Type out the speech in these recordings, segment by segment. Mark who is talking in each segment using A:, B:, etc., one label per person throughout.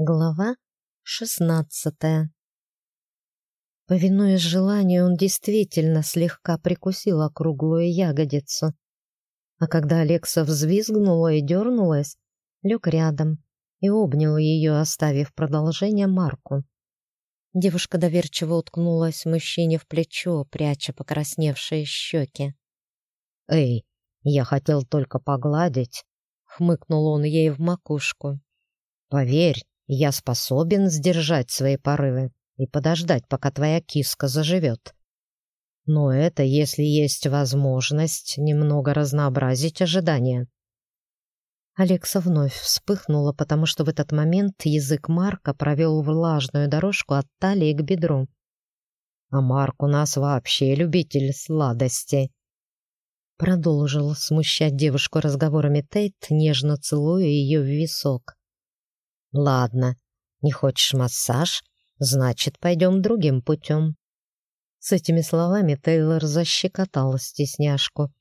A: Глава шестнадцатая Повинуясь желанию, он действительно слегка прикусил округлую ягодицу. А когда Алекса взвизгнула и дернулась, лег рядом и обнял ее, оставив продолжение Марку. Девушка доверчиво уткнулась мужчине в плечо, пряча покрасневшие щеки.
B: «Эй, я хотел только погладить», — хмыкнул он ей в макушку. «Поверь, я способен сдержать свои порывы и подождать, пока твоя киска заживет. Но это если есть возможность немного разнообразить ожидания.
A: Алекса вновь вспыхнула, потому что в этот момент язык Марка провел влажную дорожку от талии к бедру.
B: «А Марк у нас вообще любитель сладостей»,
A: Продолжил смущать девушку разговорами Тейт, нежно целуя ее в висок.
B: «Ладно, не хочешь массаж? Значит, пойдем другим путем».
A: С этими словами Тейлор защекотал стесняшку,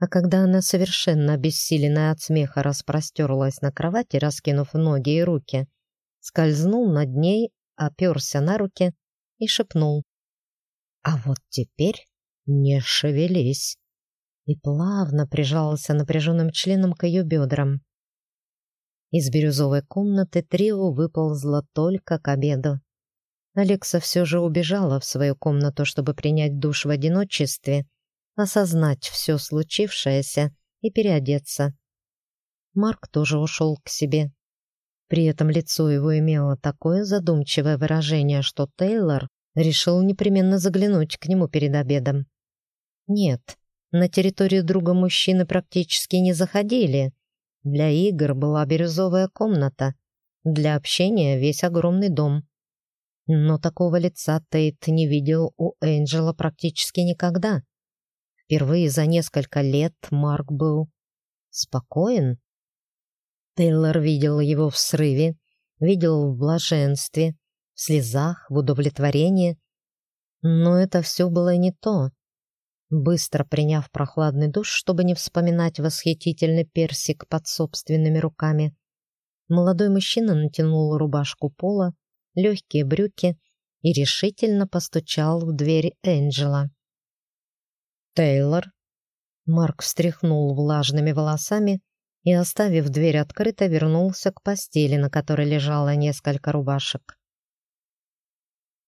A: а когда она, совершенно обессиленная от смеха, распростерлась на кровати, раскинув ноги и руки, скользнул над ней, оперся на руки и шепнул. «А вот теперь не шевелись!» и плавно прижался напряженным членом к ее бедрам. Из бирюзовой комнаты трио выползла только к обеду. Алекса все же убежала в свою комнату, чтобы принять душ в одиночестве, осознать все случившееся и переодеться. Марк тоже ушел к себе. При этом лицо его имело такое задумчивое выражение, что Тейлор решил непременно заглянуть к нему перед обедом. Нет, на территорию друга мужчины практически не заходили, для игр была бирюзовая комната, для общения весь огромный дом. Но такого лица Тейт не видел у Энджела практически никогда. Впервые за несколько лет Марк был спокоен. Тейлор видел его в срыве, видел в блаженстве, в слезах, в удовлетворении. Но это все было не то. Быстро приняв прохладный душ, чтобы не вспоминать восхитительный персик под собственными руками, молодой мужчина натянул рубашку пола, легкие брюки и решительно постучал в дверь Энджела.
B: «Тейлор?»
A: Марк встряхнул влажными волосами и, оставив дверь открытой, вернулся к постели, на которой лежало несколько рубашек.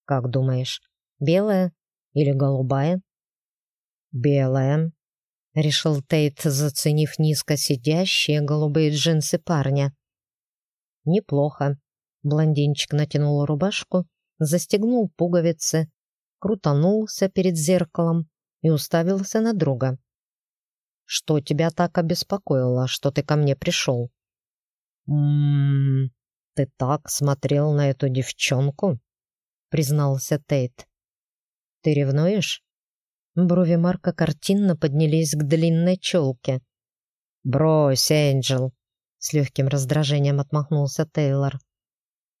B: «Как думаешь, белая или голубая?»
A: «Белая», — решил Тейт, заценив низко сидящие голубые джинсы парня. «Неплохо». Блондинчик натянул рубашку, застегнул пуговицы, крутанулся перед зеркалом и уставился на друга. «Что тебя так обеспокоило, что ты ко мне пришел?»
B: «М-м-м, ты так смотрел на эту девчонку?» — признался Тейт.
A: «Ты ревнуешь?» Брови Марка картинно поднялись к длинной челке.
B: «Брось, Энджел!»
A: — с легким раздражением отмахнулся Тейлор.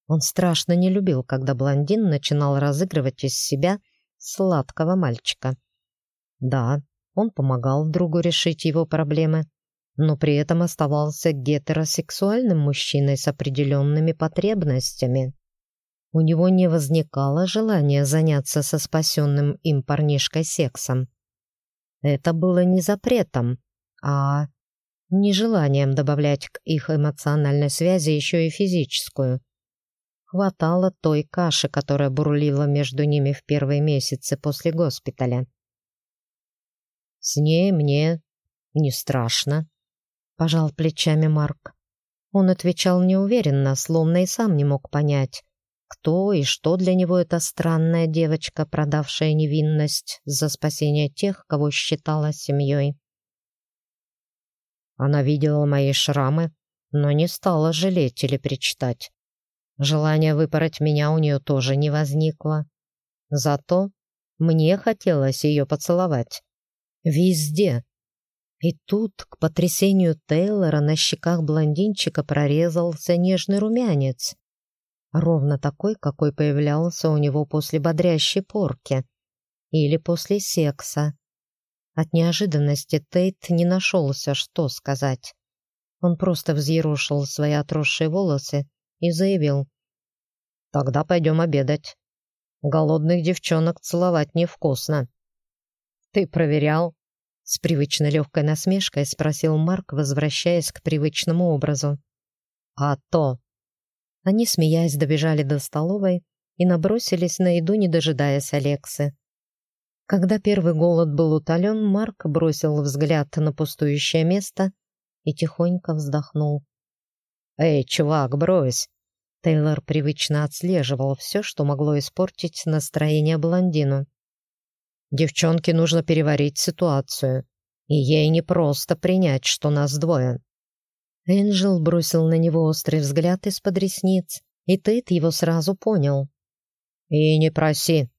A: Он страшно не любил, когда блондин начинал разыгрывать из себя сладкого мальчика. Да, он помогал другу решить его проблемы, но при этом оставался гетеросексуальным мужчиной с определенными потребностями у него не возникало желания заняться со спасенным им парнишкой сексом. Это было не запретом, а нежеланием добавлять к их эмоциональной связи еще и физическую. Хватало той каши, которая бурлила между ними в первые месяцы после госпиталя. «С ней мне не страшно», — пожал плечами Марк. Он отвечал неуверенно, словно и сам не мог понять, кто и что для него эта странная девочка, продавшая невинность за спасение тех, кого считала семьей. Она видела мои шрамы, но не стала жалеть или причитать. Желание выпороть меня у нее тоже не возникло. Зато мне хотелось ее поцеловать. Везде. И тут, к потрясению Тейлора, на щеках блондинчика прорезался нежный румянец ровно такой, какой появлялся у него после бодрящей порки или после секса. От неожиданности Тейт не нашелся, что сказать. Он просто взъерошил свои отросшие волосы и заявил,
B: Тогда пойдем обедать. Голодных девчонок целовать невкусно. Ты проверял? С привычно легкой насмешкой спросил Марк, возвращаясь к привычному образу. А то. Они, смеясь, добежали до столовой и набросились на еду, не дожидаясь Алексы. Когда первый голод был утолен, Марк бросил взгляд на пустующее место и тихонько вздохнул. «Эй, чувак, брось!» Тейлор привычно отслеживал все, что могло испортить настроение блондину. «Девчонке нужно переварить ситуацию, и ей не просто принять, что нас двое». Энджел бросил на него острый взгляд из-под ресниц, и Тейт его сразу понял. «И не проси.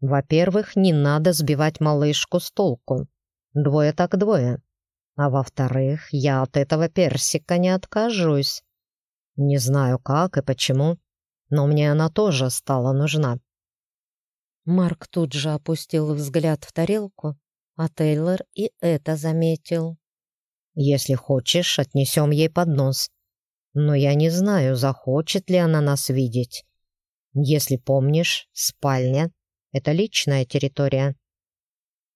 B: Во-первых, не надо сбивать малышку с толку. Двое так двое. А во-вторых, я от этого персика не откажусь. Не знаю как и почему, но мне она тоже стала нужна. Марк тут же опустил взгляд в тарелку, а Тейлор и это заметил. «Если хочешь, отнесем ей поднос. Но я не знаю, захочет ли она нас видеть. Если помнишь, спальня — это личная территория».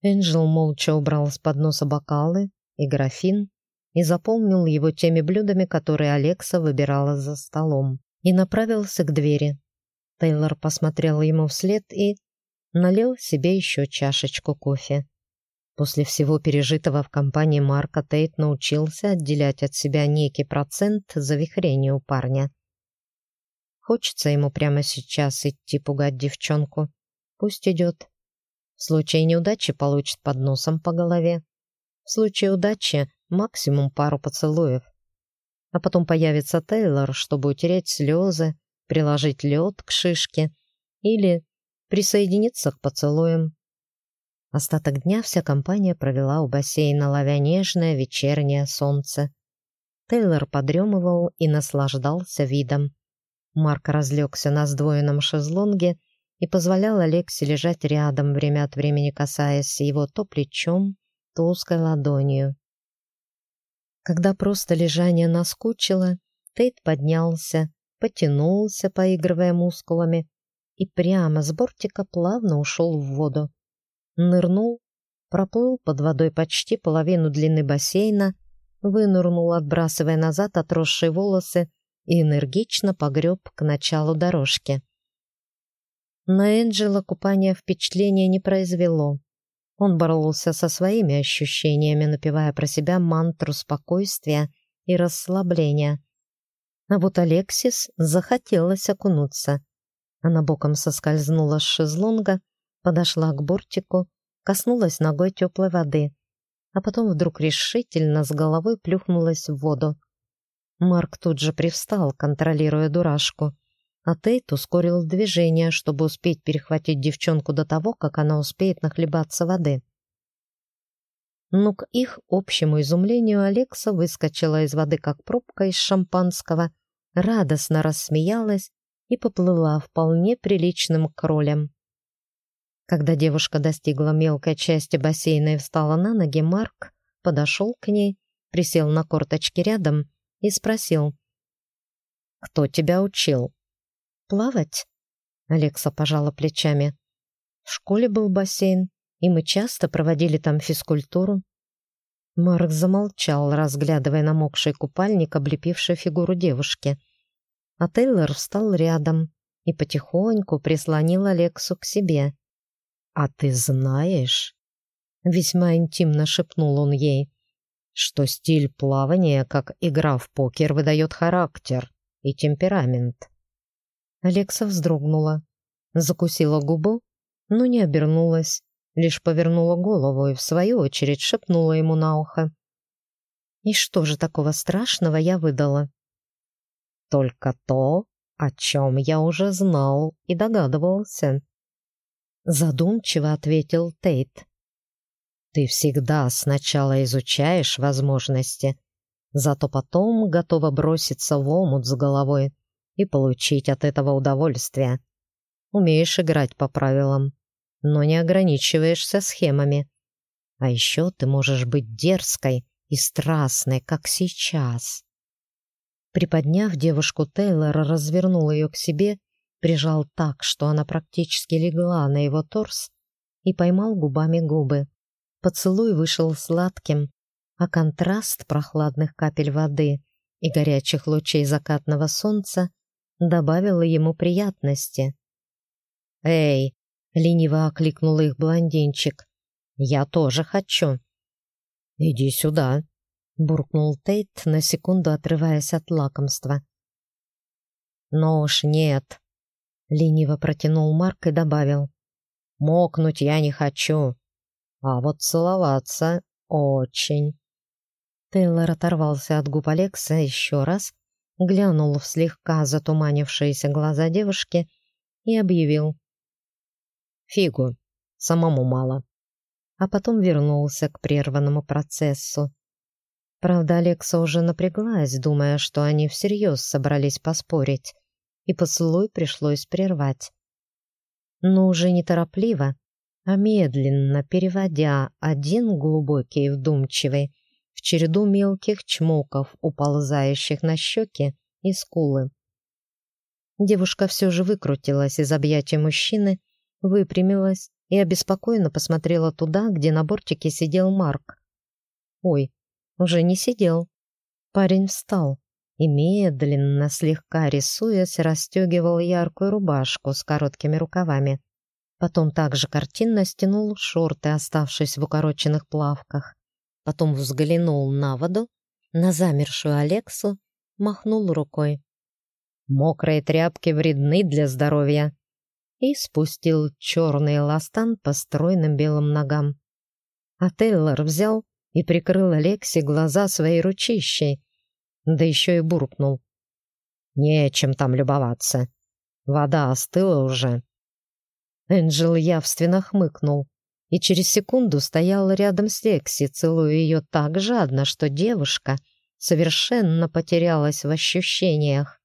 B: Энджел молча убрал с подноса бокалы и графин и заполнил его теми блюдами, которые Алекса выбирала за столом, и направился к двери. Тейлор посмотрел ему вслед и налил себе еще чашечку кофе. После всего пережитого в компании Марка Тейт научился отделять от себя некий процент завихрения у парня. Хочется ему прямо сейчас идти пугать девчонку. Пусть идет. В случае неудачи получит под носом по голове. В случае удачи максимум пару поцелуев. А потом появится Тейлор, чтобы утереть слезы, приложить лед к шишке или присоединиться к поцелуям. Остаток дня вся компания провела у бассейна, ловя нежное вечернее солнце. Тейлор подремывал и наслаждался видом. Марк разлегся на сдвоенном шезлонге и позволял Алексе лежать рядом, время от времени касаясь его то плечом, то узкой ладонью. Когда просто лежание наскучило, Тейт поднялся, потянулся, поигрывая мускулами, и прямо с бортика плавно ушел в воду. Нырнул, проплыл под водой почти половину длины бассейна, вынырнул, отбрасывая назад отросшие волосы, и энергично погреб к началу дорожки. На Энджела купание впечатления не произвело. Он боролся со своими ощущениями, напевая про себя мантру спокойствия и расслабления. А вот Алексис захотелось окунуться. Она боком соскользнула с шезлонга, подошла к бортику, коснулась ногой теплой воды, а потом вдруг решительно с головой плюхнулась в воду. Марк тут же привстал, контролируя дурашку а Тейт ускорил движение, чтобы успеть перехватить девчонку до того, как она успеет нахлебаться воды. Но к их общему изумлению Алекса выскочила из воды, как пробка из шампанского, радостно рассмеялась и поплыла вполне приличным кролем. Когда девушка достигла мелкой части бассейна и встала на ноги, Марк подошел к ней, присел на корточки рядом и спросил, «Кто тебя учил?» плавать?» Алекса пожала плечами. «В школе был бассейн, и мы часто проводили там физкультуру». Марк замолчал, разглядывая намокший купальник, облепивший фигуру девушки. А Тейлор встал рядом и потихоньку прислонил Алексу к себе. «А ты знаешь?» — весьма интимно шепнул он ей, что стиль плавания, как игра в покер, выдает характер и темперамент. Алекса вздрогнула, закусила губу, но не обернулась, лишь повернула голову и, в свою очередь, шепнула ему на ухо. «И что же такого страшного я выдала?» «Только то, о чем я уже знал и догадывался», — задумчиво ответил Тейт. «Ты всегда сначала изучаешь возможности, зато потом готова броситься в омут с головой и получить от этого удовольствие. Умеешь играть по правилам, но не ограничиваешься схемами. А еще ты можешь быть дерзкой и страстной, как сейчас. Приподняв девушку, Тейлор развернул ее к себе,
A: прижал так, что она практически легла на его торс и поймал губами губы. Поцелуй вышел сладким, а контраст прохладных капель воды и горячих лучей закатного солнца добавил ему приятности. «Эй!» — лениво окликнул их блондинчик. «Я тоже хочу». «Иди сюда», — буркнул Тейт, на секунду отрываясь от лакомства. «Ну уж нет», — лениво протянул Марк и добавил. «Мокнуть я не хочу, а вот целоваться очень». Тейлор оторвался от губ Алекса еще раз, глянул в слегка затуманившиеся глаза девушки и объявил. «Фигу, самому мало». А потом вернулся к прерванному процессу. Правда, Алекса уже напряглась, думая, что они всерьез собрались поспорить, и поцелуй пришлось прервать. Но уже не торопливо, а медленно переводя один глубокий вдумчивый в череду мелких чмоков, уползающих на щеки и скулы. Девушка все же выкрутилась из объятия мужчины, выпрямилась и обеспокоенно посмотрела туда, где на бортике сидел Марк. Ой, уже не сидел. Парень встал и медленно, слегка рисуясь, расстегивал яркую рубашку с короткими рукавами. Потом также картинно стянул шорты, оставшись в укороченных плавках. Потом взглянул на воду, на замершую Алексу, махнул рукой. «Мокрые тряпки вредны для здоровья!» и спустил черный ластан по стройным белым ногам. А Тейлор взял и прикрыл Алексе глаза своей ручищей, да еще и буркнул. «Нечем там любоваться. Вода остыла уже». Энджел явственно хмыкнул и через секунду стоял рядом с Лекси, целуя ее так жадно, что девушка совершенно потерялась в ощущениях.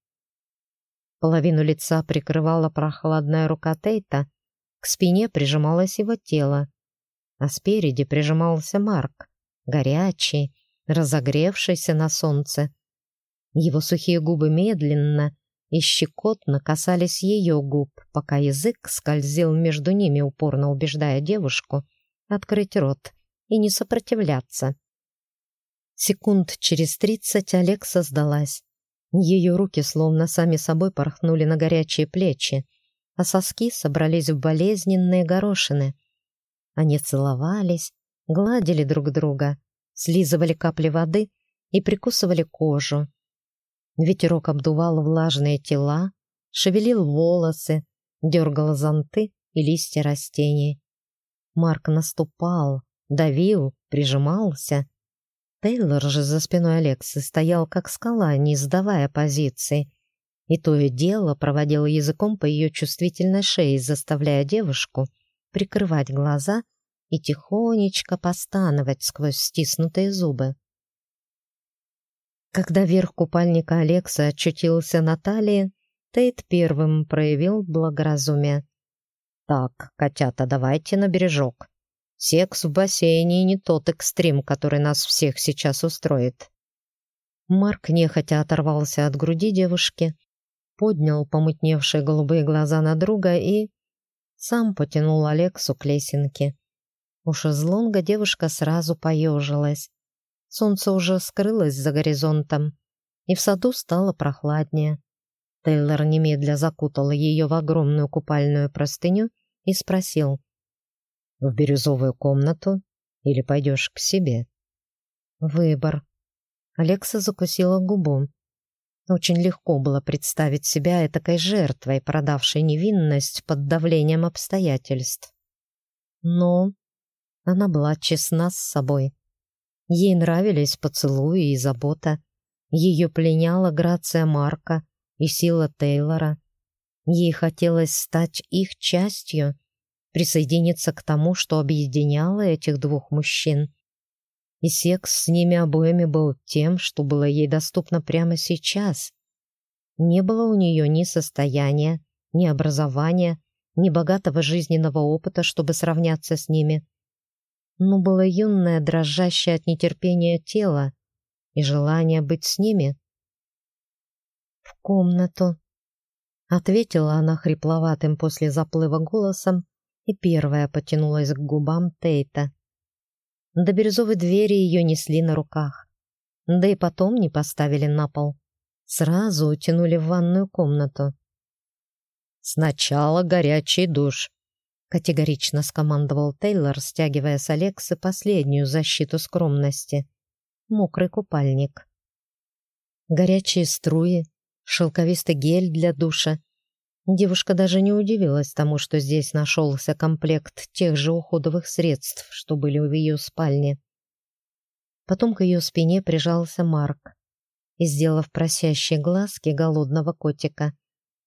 A: Половину лица прикрывала прохладная рука Тейта, к спине прижималось его тело, а спереди прижимался Марк горячий, разогревшийся на солнце. Его сухие губы медленно и щекотно касались ее губ, пока язык скользил между ними, упорно убеждая девушку открыть рот и не сопротивляться. Секунд через тридцать Алекса сдалась. Ее руки словно сами собой порхнули на горячие плечи, а соски собрались в болезненные горошины. Они целовались, гладили друг друга, слизывали капли воды и прикусывали кожу. Ветерок обдувал влажные тела, шевелил волосы, дергал зонты и листья растений. Марк наступал, давил, прижимался. Тейлор же за спиной Алексы стоял как скала, не сдавая позиции, и то и дело проводил языком по ее чувствительной шее, заставляя девушку прикрывать глаза и тихонечко постановать сквозь стиснутые зубы. Когда верх купальника Алекса очутился на талии, Тейт первым проявил благоразумие. «Так, котята, давайте на бережок. Секс в бассейне не тот экстрим, который нас всех сейчас устроит». Марк нехотя оторвался от груди девушки, поднял помутневшие голубые глаза на друга и сам потянул Алексу к лесенке. У шезлонга девушка сразу поежилась. Солнце уже скрылось за горизонтом, и в саду стало прохладнее. Тейлор немедля закутал ее в огромную купальную простыню и спросил. «В бирюзовую комнату или пойдешь к себе?» «Выбор». Алекса закусила губу. Очень легко было представить себя этакой жертвой, продавшей невинность под давлением обстоятельств. Но она была честна с собой. Ей нравились поцелуи и забота. Ее пленяла грация Марка и сила Тейлора. Ей хотелось стать их частью, присоединиться к тому, что объединяло этих двух мужчин. И секс с ними обоими был тем, что было ей доступно прямо сейчас. Не было у нее ни состояния, ни образования, ни богатого жизненного опыта, чтобы сравняться с ними но было юное, дрожащее от нетерпения тело и желание быть с ними. «В комнату», Ответила она хрипловатым после заплыва голосом и первая потянулась к губам Тейта. До бирюзовой двери ее несли на руках. Да и потом не поставили на пол. Сразу утянули в ванную комнату.
B: «Сначала горячий душ», —
A: категорично скомандовал Тейлор, стягивая с Алексы последнюю защиту скромности — мокрый купальник. Горячие струи, шелковистый гель для душа. Девушка даже не удивилась тому, что здесь нашелся комплект тех же уходовых средств, что были в ее спальне. Потом к ее спине прижался Марк и, сделав просящие глазки голодного котика,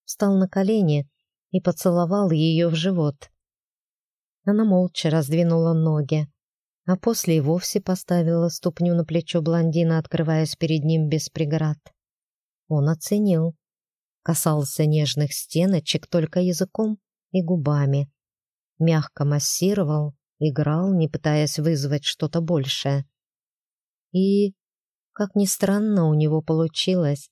A: встал на колени и поцеловал ее в живот. Она молча раздвинула ноги, а после и вовсе поставила ступню на плечо блондина, открываясь перед ним без преград. Он оценил. Касался нежных стеночек только языком и губами. Мягко массировал, играл, не пытаясь вызвать что-то большее. И, как ни странно, у него получилось.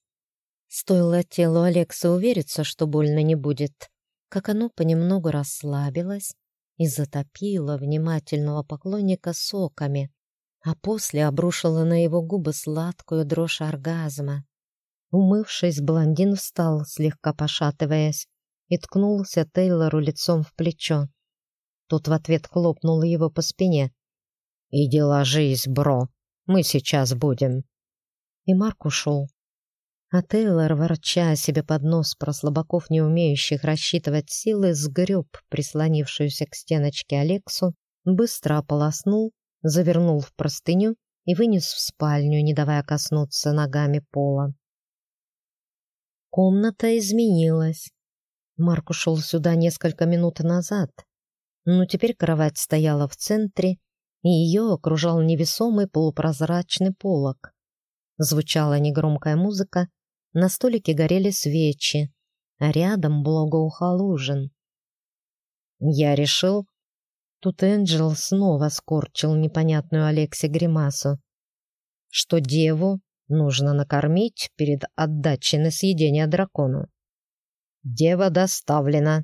A: Стоило телу Алекса увериться, что больно не будет, как оно понемногу расслабилось, и затопила внимательного поклонника соками, а после обрушила на его губы сладкую дрожь оргазма. Умывшись, блондин встал, слегка пошатываясь, и ткнулся Тейлору лицом в плечо. Тот в ответ хлопнул его по спине. «Иди ложись, бро, мы сейчас будем». И Марк ушел. А Тейлор, ворча себе под нос про слабаков, не умеющих рассчитывать силы, сгреб прислонившуюся к стеночке Алексу, быстро ополоснул, завернул в простыню и вынес в спальню, не давая коснуться ногами пола. Комната изменилась. Марк ушел сюда несколько минут назад, но теперь кровать стояла в центре, и ее окружал невесомый полупрозрачный полог. Звучала негромкая музыка, на столике горели свечи, а рядом благоухал ужин. Я решил... Тут Энджел снова скорчил непонятную Алексе гримасу, что деву нужно накормить перед отдачей на съедение дракону. «Дева доставлена!»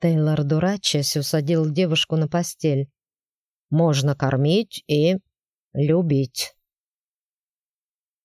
A: Тейлор, дурачась, усадил девушку на постель. «Можно кормить и любить».